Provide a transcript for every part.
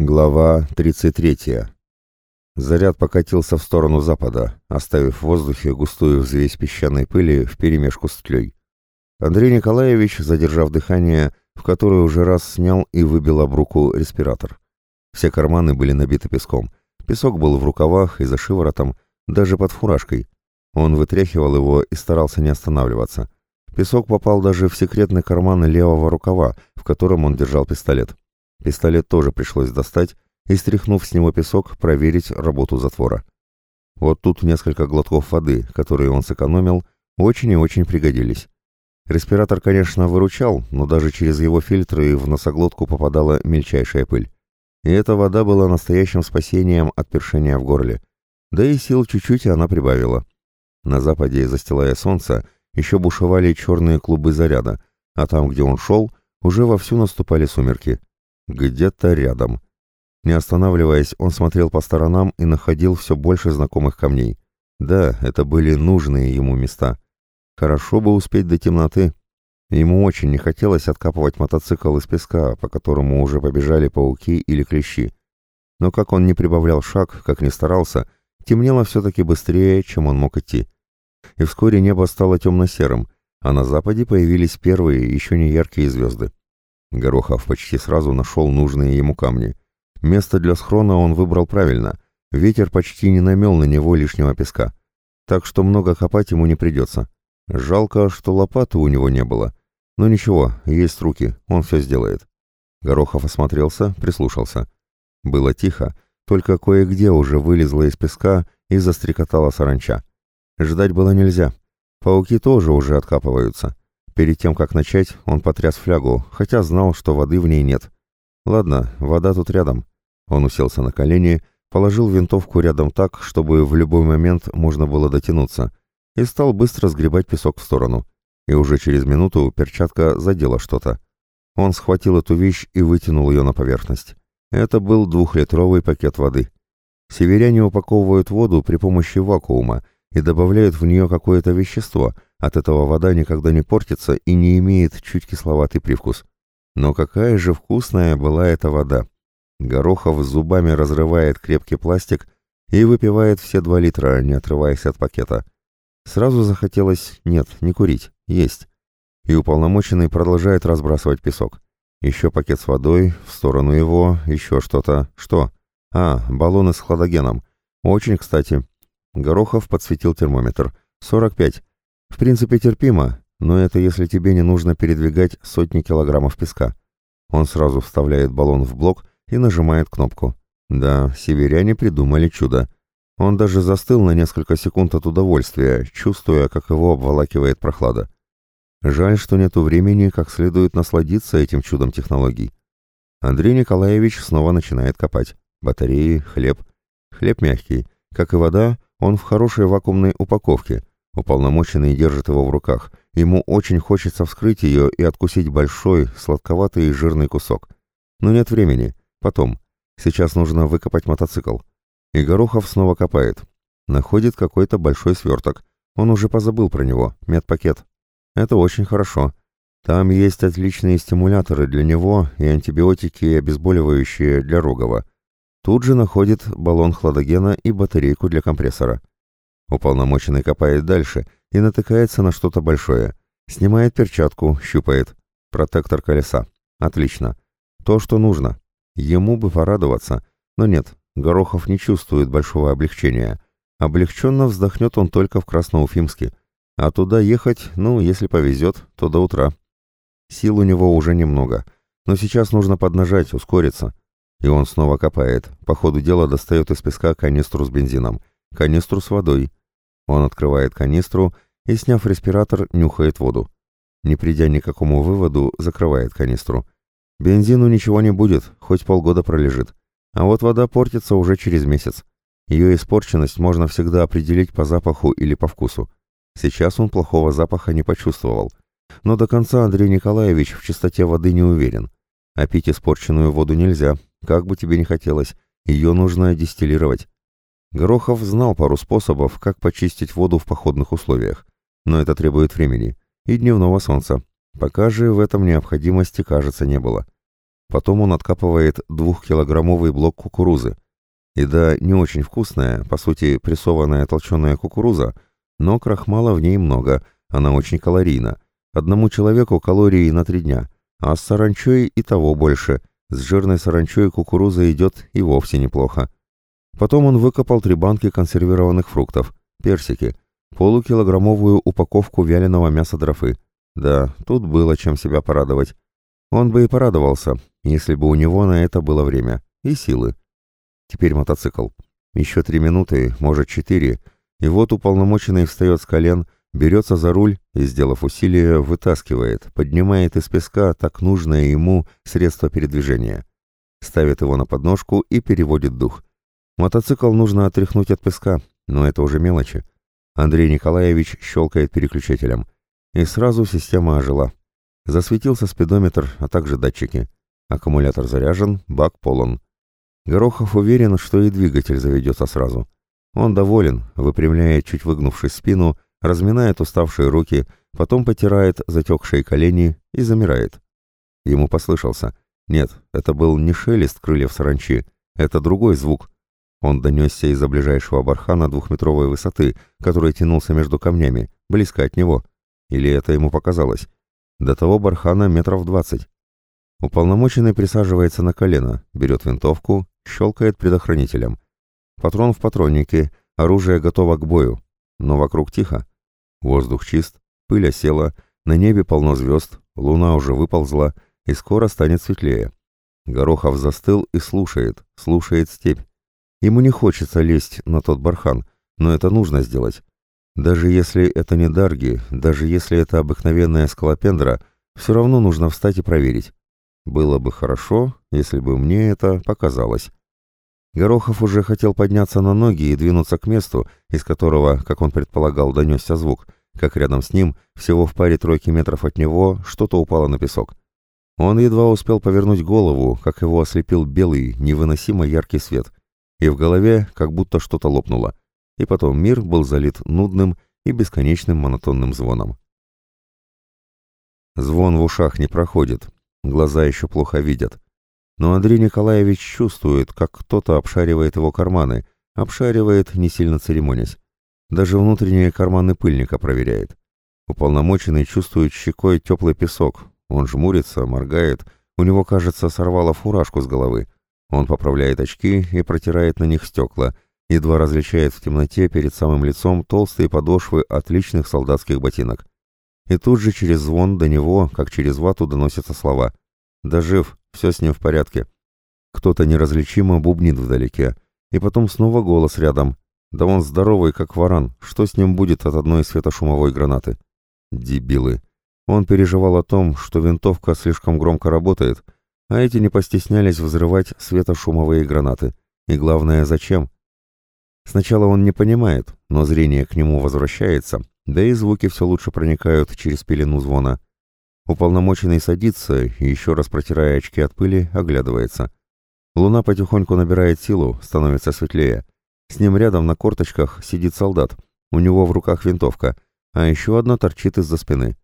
Глава 33. Заряд покатился в сторону запада, оставив в воздухе густую взвесь песчаной пыли вперемешку с тлей. Андрей Николаевич, задержав дыхание, в который уже раз снял и выбил об руку респиратор. Все карманы были набиты песком. Песок был в рукавах и за шиворотом, даже под фуражкой. Он вытряхивал его и старался не останавливаться. Песок попал даже в секретный карман левого рукава, в котором он держал пистолет. Пистолет тоже пришлось достать и, стряхнув с него песок, проверить работу затвора. Вот тут несколько глотков воды, которые он сэкономил, очень и очень пригодились. Респиратор, конечно, выручал, но даже через его фильтры в носоглотку попадала мельчайшая пыль. И эта вода была настоящим спасением от першения в горле. Да и сил чуть-чуть она прибавила. На западе, застилая солнце, еще бушевали черные клубы заряда, а там, где он шел, уже вовсю наступали сумерки. Где-то рядом. Не останавливаясь, он смотрел по сторонам и находил все больше знакомых камней. Да, это были нужные ему места. Хорошо бы успеть до темноты. Ему очень не хотелось откапывать мотоцикл из песка, по которому уже побежали пауки или клещи. Но как он не прибавлял шаг, как ни старался, темнело все-таки быстрее, чем он мог идти. И вскоре небо стало темно-серым, а на западе появились первые, еще не яркие звезды. Горохов почти сразу нашел нужные ему камни. Место для схрона он выбрал правильно. Ветер почти не намел на него лишнего песка. Так что много копать ему не придется. Жалко, что лопаты у него не было. Но ничего, есть руки, он все сделает. Горохов осмотрелся, прислушался. Было тихо, только кое-где уже вылезла из песка и застрекотала саранча. Ждать было нельзя. Пауки тоже уже откапываются. Перед тем, как начать, он потряс флягу, хотя знал, что воды в ней нет. Ладно, вода тут рядом. Он уселся на колени, положил винтовку рядом так, чтобы в любой момент можно было дотянуться, и стал быстро сгребать песок в сторону. И уже через минуту перчатка задела что-то. Он схватил эту вещь и вытянул ее на поверхность. Это был двухлитровый пакет воды. Северяне упаковывают воду при помощи вакуума и добавляют в нее какое-то вещество — от этого вода никогда не портится и не имеет чуть кисловатый привкус. Но какая же вкусная была эта вода! Горохов зубами разрывает крепкий пластик и выпивает все два литра, не отрываясь от пакета. Сразу захотелось, нет, не курить, есть. И уполномоченный продолжает разбрасывать песок. Еще пакет с водой, в сторону его, еще что-то. Что? А, баллоны с хладогеном. Очень кстати. Горохов подсветил термометр. 45. В принципе, терпимо, но это если тебе не нужно передвигать сотни килограммов песка. Он сразу вставляет баллон в блок и нажимает кнопку. Да, северяне придумали чудо. Он даже застыл на несколько секунд от удовольствия, чувствуя, как его обволакивает прохлада. Жаль, что нету времени как следует насладиться этим чудом технологий. Андрей Николаевич снова начинает копать. Батареи, хлеб. Хлеб мягкий. Как и вода, он в хорошей вакуумной упаковке, Уполномоченный держит его в руках. Ему очень хочется вскрыть ее и откусить большой, сладковатый и жирный кусок. Но нет времени. Потом. Сейчас нужно выкопать мотоцикл. И Горохов снова копает. Находит какой-то большой сверток. Он уже позабыл про него. Медпакет. Это очень хорошо. Там есть отличные стимуляторы для него и антибиотики и обезболивающие для Рогова. Тут же находит баллон хладогена и батарейку для компрессора. Уполномоченный копает дальше и натыкается на что-то большое. Снимает перчатку, щупает. Протектор колеса. Отлично. То, что нужно. Ему бы порадоваться, но нет, Горохов не чувствует большого облегчения. Облегченно вздохнет он только в Красноуфимске. А туда ехать, ну, если повезет, то до утра. Сил у него уже немного, но сейчас нужно поднажать, ускориться. И он снова копает. По ходу дела достает из песка канистру с бензином, канистру с водой, он открывает канистру и, сняв респиратор, нюхает воду. Не придя ни к какому выводу, закрывает канистру. Бензину ничего не будет, хоть полгода пролежит. А вот вода портится уже через месяц. Ее испорченность можно всегда определить по запаху или по вкусу. Сейчас он плохого запаха не почувствовал. Но до конца Андрей Николаевич в чистоте воды не уверен. А пить испорченную воду нельзя, как бы тебе ни хотелось. Ее нужно дистиллировать. Горохов знал пару способов, как почистить воду в походных условиях, но это требует времени и дневного солнца. Пока же в этом необходимости, кажется, не было. Потом он откапывает двухкилограммовый блок кукурузы. Еда не очень вкусная, по сути, прессованная толченая кукуруза, но крахмала в ней много, она очень калорийна. Одному человеку калории на три дня, а с саранчой и того больше. С жирной саранчой кукуруза идет и вовсе неплохо. Потом он выкопал три банки консервированных фруктов, персики, полукилограммовую упаковку вяленого мяса дрофы. Да, тут было чем себя порадовать. Он бы и порадовался, если бы у него на это было время и силы. Теперь мотоцикл. Еще три минуты, может четыре, и вот уполномоченный встает с колен, берется за руль и, сделав усилие, вытаскивает, поднимает из песка так нужное ему средство передвижения. Ставит его на подножку и переводит дух. Мотоцикл нужно отряхнуть от песка, но это уже мелочи. Андрей Николаевич щелкает переключателем. И сразу система ожила. Засветился спидометр, а также датчики. Аккумулятор заряжен, бак полон. Горохов уверен, что и двигатель заведется сразу. Он доволен, выпрямляет чуть выгнувшись спину, разминает уставшие руки, потом потирает затекшие колени и замирает. Ему послышался. Нет, это был не шелест крыльев саранчи, это другой звук. Он донесся из-за ближайшего бархана двухметровой высоты, который тянулся между камнями, близко от него. Или это ему показалось? До того бархана метров двадцать. Уполномоченный присаживается на колено, берет винтовку, щелкает предохранителем. Патрон в патроннике, оружие готово к бою. Но вокруг тихо. Воздух чист, пыль осела, на небе полно звезд, луна уже выползла, и скоро станет светлее. Горохов застыл и слушает, слушает степь. Ему не хочется лезть на тот бархан, но это нужно сделать. Даже если это не дарги, даже если это обыкновенная скалопендра, все равно нужно встать и проверить. Было бы хорошо, если бы мне это показалось. Горохов уже хотел подняться на ноги и двинуться к месту, из которого, как он предполагал, донесся звук, как рядом с ним, всего в паре тройки метров от него, что-то упало на песок. Он едва успел повернуть голову, как его ослепил белый, невыносимо яркий свет, и в голове как будто что-то лопнуло и потом мир был залит нудным и бесконечным монотонным звоном. Звон в ушах не проходит, глаза еще плохо видят. Но Андрей Николаевич чувствует, как кто-то обшаривает его карманы, обшаривает, не сильно церемонясь. Даже внутренние карманы пыльника проверяет. Уполномоченный чувствует щекой теплый песок. Он жмурится, моргает. У него, кажется, сорвало фуражку с головы. Он поправляет очки и протирает на них стекла — едва различает в темноте перед самым лицом толстые подошвы отличных солдатских ботинок. И тут же через звон до него, как через вату, доносятся слова. «Да жив, все с ним в порядке». Кто-то неразличимо бубнит вдалеке, и потом снова голос рядом. «Да он здоровый, как варан, что с ним будет от одной светошумовой гранаты?» Дебилы. Он переживал о том, что винтовка слишком громко работает, а эти не постеснялись взрывать светошумовые гранаты. И главное, зачем? Сначала он не понимает, но зрение к нему возвращается, да и звуки все лучше проникают через пелену звона. Уполномоченный садится и, еще раз протирая очки от пыли, оглядывается. Луна потихоньку набирает силу, становится светлее. С ним рядом на корточках сидит солдат. У него в руках винтовка, а еще одна торчит из-за спины.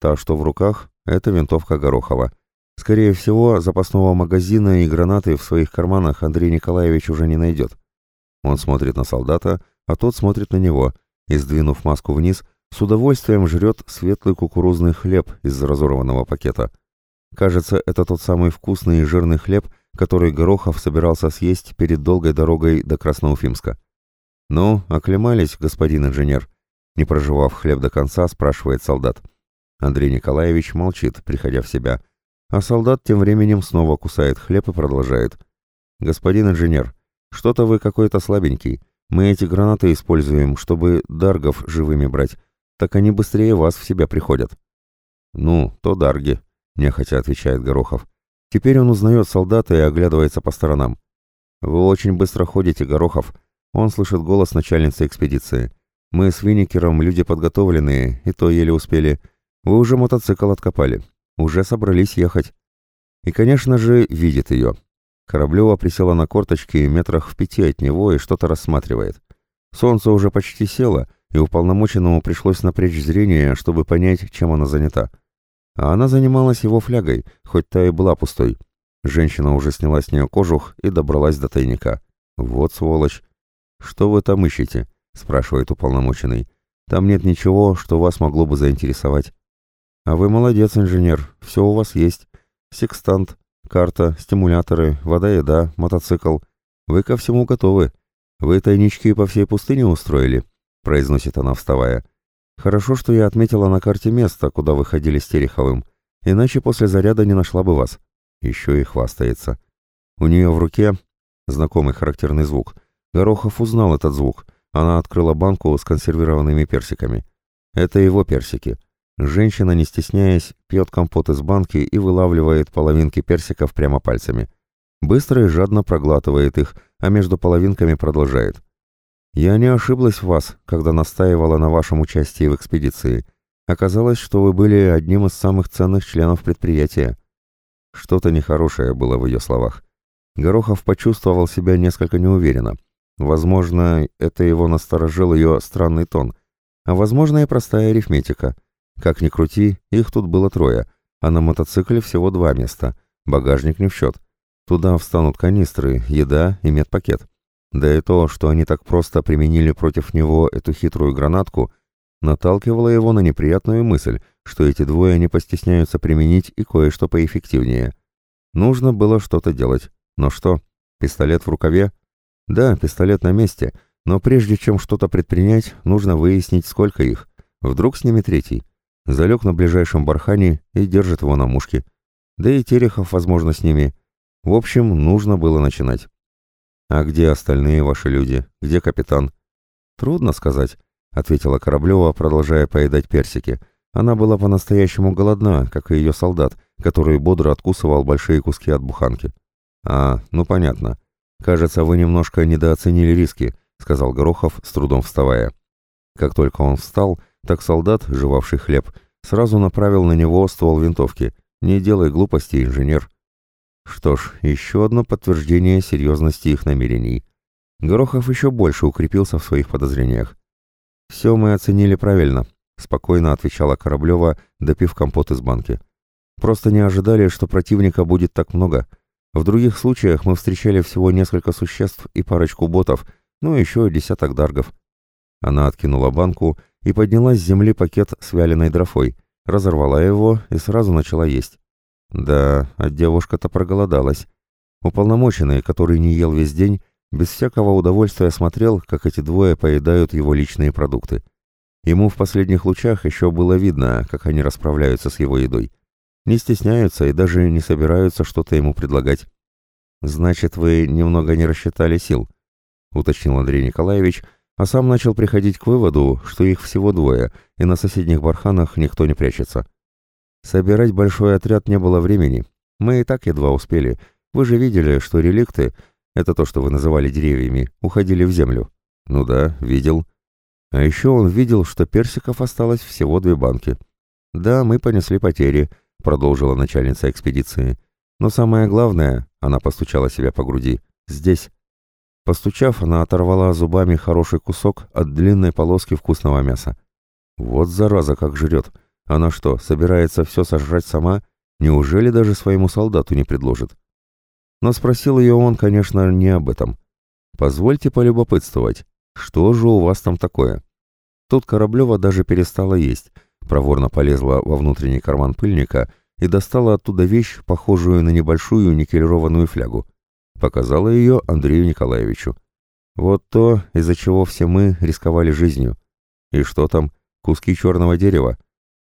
Та, что в руках, это винтовка Горохова. Скорее всего, запасного магазина и гранаты в своих карманах Андрей Николаевич уже не найдет. Он смотрит на солдата, а тот смотрит на него и, сдвинув маску вниз, с удовольствием жрет светлый кукурузный хлеб из разорванного пакета. Кажется, это тот самый вкусный и жирный хлеб, который Горохов собирался съесть перед долгой дорогой до Красноуфимска. «Ну, оклемались, господин инженер?» Не проживав хлеб до конца, спрашивает солдат. Андрей Николаевич молчит, приходя в себя. А солдат тем временем снова кусает хлеб и продолжает. «Господин инженер, «Что-то вы какой-то слабенький. Мы эти гранаты используем, чтобы даргов живыми брать. Так они быстрее вас в себя приходят». «Ну, то дарги», — нехотя отвечает Горохов. Теперь он узнает солдата и оглядывается по сторонам. «Вы очень быстро ходите, Горохов». Он слышит голос начальницы экспедиции. «Мы с Винникером люди подготовленные, и то еле успели. Вы уже мотоцикл откопали. Уже собрались ехать». И, конечно же, видит ее. Кораблева присела на корточки метрах в пяти от него и что-то рассматривает. Солнце уже почти село, и уполномоченному пришлось напрячь зрение, чтобы понять, чем она занята. А она занималась его флягой, хоть та и была пустой. Женщина уже сняла с нее кожух и добралась до тайника. «Вот сволочь!» «Что вы там ищете?» — спрашивает уполномоченный. «Там нет ничего, что вас могло бы заинтересовать». «А вы молодец, инженер, все у вас есть. Секстант, карта, стимуляторы, вода-еда, мотоцикл. Вы ко всему готовы. Вы тайнички по всей пустыне устроили?» — произносит она, вставая. «Хорошо, что я отметила на карте место, куда вы ходили с Тереховым, иначе после заряда не нашла бы вас». Еще и хвастается. У нее в руке знакомый характерный звук. Горохов узнал этот звук. Она открыла банку с консервированными персиками. Это его персики. Женщина, не стесняясь, пьет компот из банки и вылавливает половинки персиков прямо пальцами. Быстро и жадно проглатывает их, а между половинками продолжает. «Я не ошиблась в вас, когда настаивала на вашем участии в экспедиции. Оказалось, что вы были одним из самых ценных членов предприятия. Что-то нехорошее было в ее словах. Горохов почувствовал себя несколько неуверенно. Возможно, это его насторожил ее странный тон, а возможно и простая арифметика. Как ни крути, их тут было трое, а на мотоцикле всего два места, багажник не в счет. Туда встанут канистры, еда и медпакет. Да и то, что они так просто применили против него эту хитрую гранатку, наталкивало его на неприятную мысль, что эти двое не постесняются применить и кое-что поэффективнее. Нужно было что-то делать. Но что? Пистолет в рукаве? Да, пистолет на месте, но прежде чем что-то предпринять, нужно выяснить, сколько их. Вдруг с ними третий. Залег на ближайшем бархане и держит его на мушке. Да и Терехов, возможно, с ними. В общем, нужно было начинать. «А где остальные ваши люди? Где капитан?» «Трудно сказать», — ответила Кораблева, продолжая поедать персики. Она была по-настоящему голодна, как и ее солдат, который бодро откусывал большие куски от буханки. «А, ну понятно. Кажется, вы немножко недооценили риски», — сказал Горохов, с трудом вставая. Как только он встал, так солдат, жевавший хлеб, сразу направил на него ствол винтовки. «Не делай глупости, инженер». Что ж, еще одно подтверждение серьезности их намерений. Горохов еще больше укрепился в своих подозрениях. «Все мы оценили правильно», спокойно отвечала Кораблева, допив компот из банки. Просто не ожидали, что противника будет так много. В других случаях мы встречали всего несколько существ и парочку ботов, ну и еще десяток даргов. Она откинула банку и подняла с земли пакет с вяленой дрофой, разорвала его и сразу начала есть. Да, а девушка-то проголодалась. Уполномоченный, который не ел весь день, без всякого удовольствия смотрел, как эти двое поедают его личные продукты. Ему в последних лучах еще было видно, как они расправляются с его едой. Не стесняются и даже не собираются что-то ему предлагать. «Значит, вы немного не рассчитали сил», — уточнил Андрей Николаевич, а сам начал приходить к выводу, что их всего двое, и на соседних барханах никто не прячется. Собирать большой отряд не было времени. Мы и так едва успели. Вы же видели, что реликты, это то, что вы называли деревьями, уходили в землю. Ну да, видел. А еще он видел, что персиков осталось всего две банки. «Да, мы понесли потери», — продолжила начальница экспедиции. «Но самое главное», — она постучала себя по груди, — «здесь». Постучав, она оторвала зубами хороший кусок от длинной полоски вкусного мяса. «Вот зараза как жрет! Она что, собирается все сожрать сама? Неужели даже своему солдату не предложит?» Но спросил ее он, конечно, не об этом. «Позвольте полюбопытствовать. Что же у вас там такое? Тут Кораблева даже перестала есть, проворно полезла во внутренний карман пыльника и достала оттуда вещь, похожую на небольшую никелированную флягу. Показала ее Андрею Николаевичу. Вот то, из-за чего все мы рисковали жизнью. И что там? Куски черного дерева?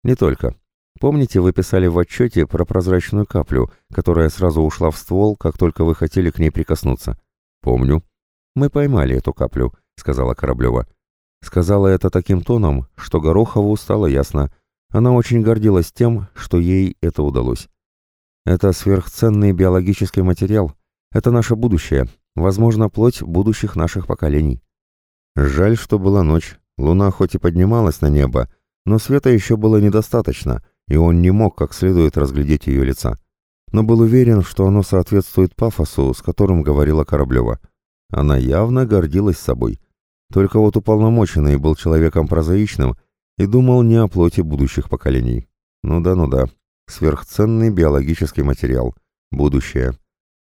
Не только. Помните, вы писали в отчете про прозрачную каплю, которая сразу ушла в ствол, как только вы хотели к ней прикоснуться? Помню. Мы поймали эту каплю —— сказала Кораблева. Сказала это таким тоном, что Горохову стало ясно. Она очень гордилась тем, что ей это удалось. Это сверхценный биологический материал. Это наше будущее, возможно, плоть будущих наших поколений. Жаль, что была ночь. Луна хоть и поднималась на небо, но света еще было недостаточно, и он не мог как следует разглядеть ее лица. Но был уверен, что оно соответствует пафосу, с которым говорила Кораблева. Она явно гордилась собой. Только вот уполномоченный был человеком прозаичным и думал не о плоти будущих поколений. Ну да, ну да. Сверхценный биологический материал. Будущее.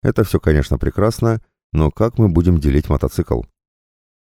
Это все, конечно, прекрасно, но как мы будем делить мотоцикл?